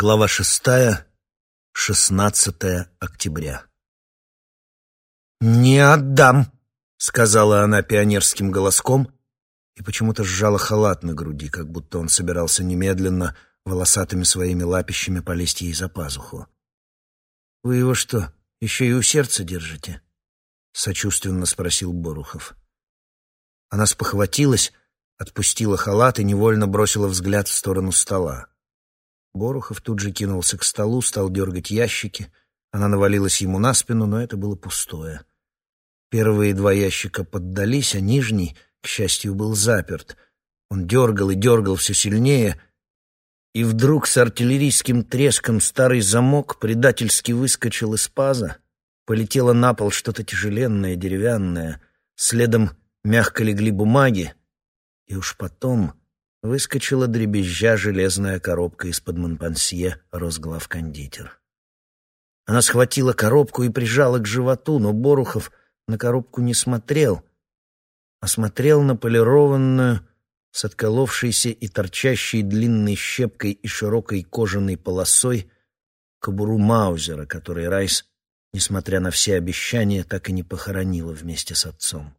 Глава шестая, шестнадцатое октября. «Не отдам!» — сказала она пионерским голоском и почему-то сжала халат на груди, как будто он собирался немедленно волосатыми своими лапищами полезть ей за пазуху. «Вы его что, еще и у сердца держите?» — сочувственно спросил Борухов. Она спохватилась, отпустила халат и невольно бросила взгляд в сторону стола. Борухов тут же кинулся к столу, стал дергать ящики. Она навалилась ему на спину, но это было пустое. Первые два ящика поддались, а нижний, к счастью, был заперт. Он дергал и дергал все сильнее, и вдруг с артиллерийским треском старый замок предательски выскочил из паза, полетело на пол что-то тяжеленное, деревянное, следом мягко легли бумаги, и уж потом выскочила дребезжа железная коробка из-под Монпансье Росглавкондитер. Она схватила коробку и прижала к животу, но Борухов на коробку не смотрел, а смотрел на полированную, с отколовшейся и торчащей длинной щепкой и широкой кожаной полосой кобуру Маузера, который Райс, несмотря на все обещания, так и не похоронила вместе с отцом.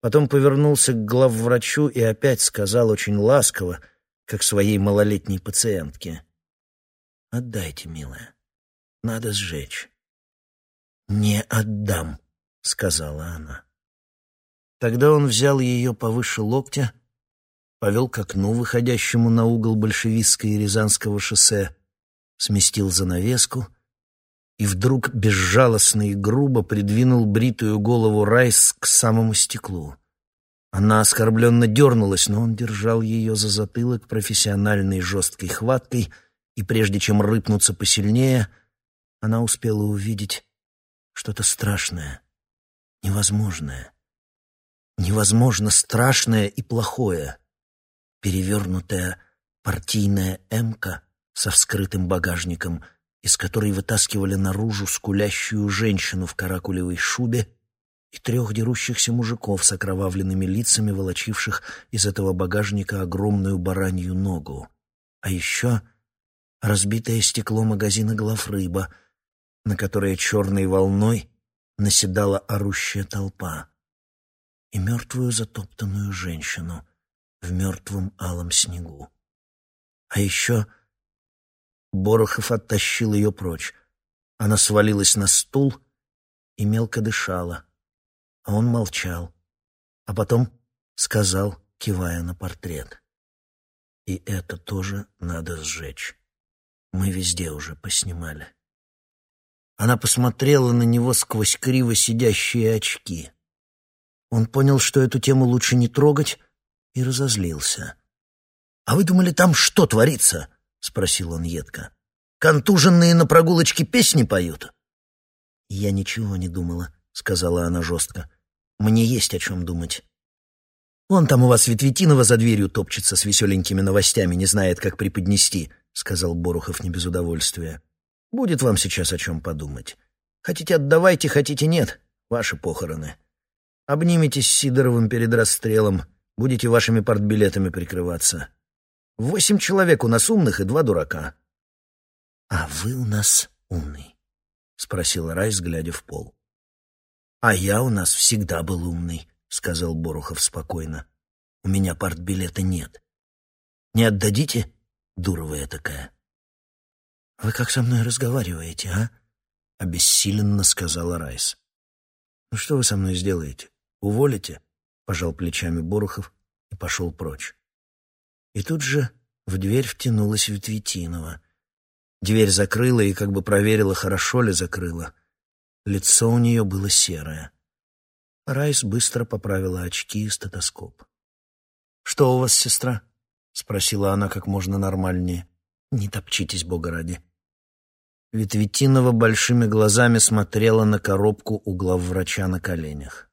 Потом повернулся к главврачу и опять сказал очень ласково, как своей малолетней пациентке. «Отдайте, милая. Надо сжечь». «Не отдам», — сказала она. Тогда он взял ее повыше локтя, повел к окну, выходящему на угол Большевистского и Рязанского шоссе, сместил занавеску и вдруг безжалостно и грубо придвинул бритую голову Райс к самому стеклу. Она оскорбленно дернулась, но он держал ее за затылок профессиональной жесткой хваткой, и прежде чем рыпнуться посильнее, она успела увидеть что-то страшное, невозможное, невозможно страшное и плохое, перевернутая партийная эмка со вскрытым багажником — из которой вытаскивали наружу скулящую женщину в каракулевой шубе и трех дерущихся мужиков с окровавленными лицами, волочивших из этого багажника огромную баранью ногу. А еще разбитое стекло магазина «Главрыба», на которое черной волной наседала орущая толпа, и мертвую затоптанную женщину в мертвом алом снегу. А еще Борохов оттащил ее прочь. Она свалилась на стул и мелко дышала, а он молчал, а потом сказал, кивая на портрет. «И это тоже надо сжечь. Мы везде уже поснимали». Она посмотрела на него сквозь криво сидящие очки. Он понял, что эту тему лучше не трогать, и разозлился. «А вы думали, там что творится?» — спросил он едко. «Контуженные на прогулочке песни поют?» «Я ничего не думала», — сказала она жестко. «Мне есть о чем думать». «Вон там у вас Ветветинова за дверью топчется с веселенькими новостями, не знает, как преподнести», — сказал Борухов не без удовольствия. «Будет вам сейчас о чем подумать. Хотите отдавайте, хотите нет. Ваши похороны. Обниметесь с Сидоровым перед расстрелом, будете вашими партбилетами прикрываться. Восемь человек у нас умных и два дурака. — А вы у нас умный, — спросил Райс, глядя в пол. — А я у нас всегда был умный, — сказал Борухов спокойно. — У меня партбилета нет. Не отдадите, дура такая? — Вы как со мной разговариваете, а? — обессиленно сказала Райс. — Ну что вы со мной сделаете? Уволите? — пожал плечами Борухов и пошел прочь. И тут же в дверь втянулась Ветветинова. Дверь закрыла и как бы проверила, хорошо ли закрыла. Лицо у нее было серое. Райс быстро поправила очки и стетоскоп. «Что у вас, сестра?» — спросила она как можно нормальнее. «Не топчитесь, бога ради». Ветветинова большими глазами смотрела на коробку у главврача на коленях.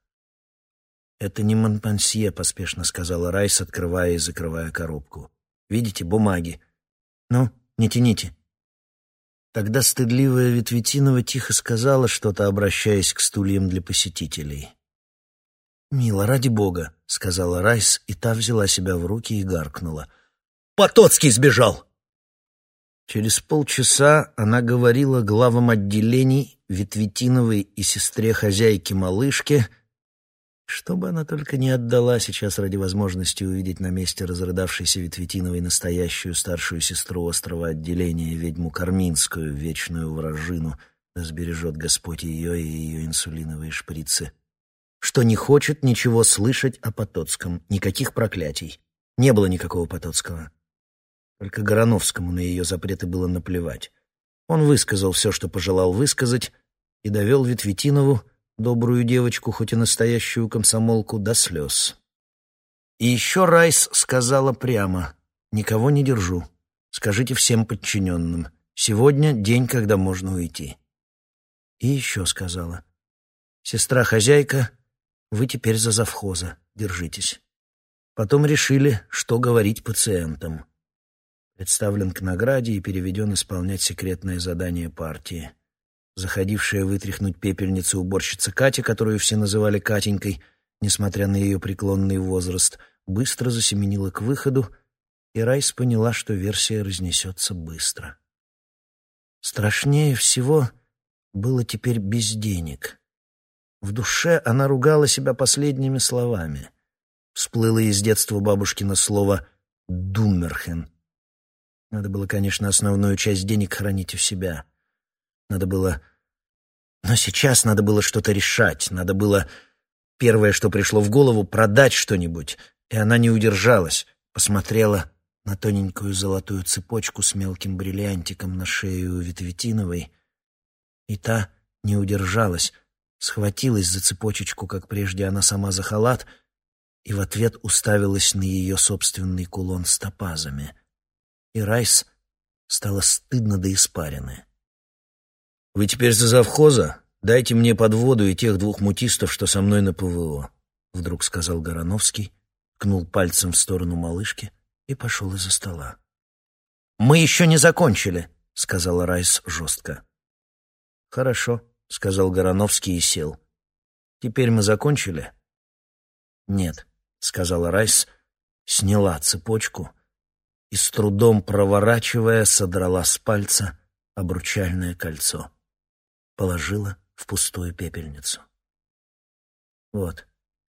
«Это не Монпансье», — поспешно сказала Райс, открывая и закрывая коробку. «Видите, бумаги. Ну, не тяните». Тогда стыдливая Ветветинова тихо сказала что-то, обращаясь к стульям для посетителей. «Мила, ради бога», — сказала Райс, и та взяла себя в руки и гаркнула. «Потоцкий сбежал!» Через полчаса она говорила главам отделений Ветветиновой и сестре хозяйки малышки, что бы она только не отдала сейчас ради возможности увидеть на месте разрыдавшейся Ветветиновой настоящую старшую сестру острова отделения, ведьму Карминскую, вечную вражину, да сбережет Господь ее и ее инсулиновые шприцы, что не хочет ничего слышать о Потоцком, никаких проклятий. Не было никакого Потоцкого. Только Гороновскому на ее запреты было наплевать. Он высказал все, что пожелал высказать, и довел Ветветинову, добрую девочку, хоть и настоящую комсомолку, до слез. И еще Райс сказала прямо, «Никого не держу. Скажите всем подчиненным. Сегодня день, когда можно уйти». И еще сказала, «Сестра-хозяйка, вы теперь за завхоза. Держитесь». Потом решили, что говорить пациентам представлен к награде и переведен исполнять секретное задание партии. Заходившая вытряхнуть пепельницу уборщица Катя, которую все называли Катенькой, несмотря на ее преклонный возраст, быстро засеменила к выходу, и Райс поняла, что версия разнесется быстро. Страшнее всего было теперь без денег. В душе она ругала себя последними словами. Всплыло из детства бабушкино слово «думмерхен», надо было, конечно, основную часть денег хранить у себя. Надо было... Но сейчас надо было что-то решать. Надо было... Первое, что пришло в голову, продать что-нибудь. И она не удержалась. Посмотрела на тоненькую золотую цепочку с мелким бриллиантиком на шею Ветветиновой. И та не удержалась, схватилась за цепочечку, как прежде она сама за халат, и в ответ уставилась на ее собственный кулон с топазами — и Райс стало стыдно до испарины. «Вы теперь за завхоза? Дайте мне подводу и тех двух мутистов, что со мной на ПВО», — вдруг сказал Гороновский, ткнул пальцем в сторону малышки и пошел из-за стола. «Мы еще не закончили», — сказала Райс жестко. «Хорошо», — сказал Гороновский и сел. «Теперь мы закончили?» «Нет», — сказала Райс, сняла цепочку и с трудом проворачивая, содрала с пальца обручальное кольцо. Положила в пустую пепельницу. «Вот,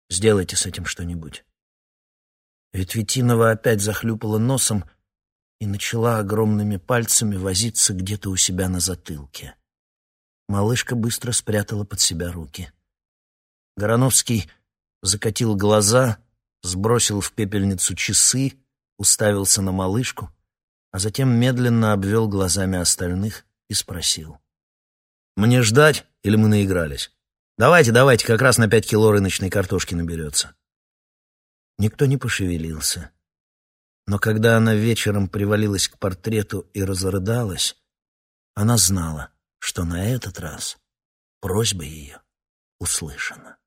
сделайте с этим что-нибудь». Ветветинова опять захлюпала носом и начала огромными пальцами возиться где-то у себя на затылке. Малышка быстро спрятала под себя руки. Гороновский закатил глаза, сбросил в пепельницу часы уставился на малышку, а затем медленно обвел глазами остальных и спросил. «Мне ждать или мы наигрались? Давайте, давайте, как раз на пять кило рыночной картошки наберется». Никто не пошевелился. Но когда она вечером привалилась к портрету и разрыдалась, она знала, что на этот раз просьба ее услышана.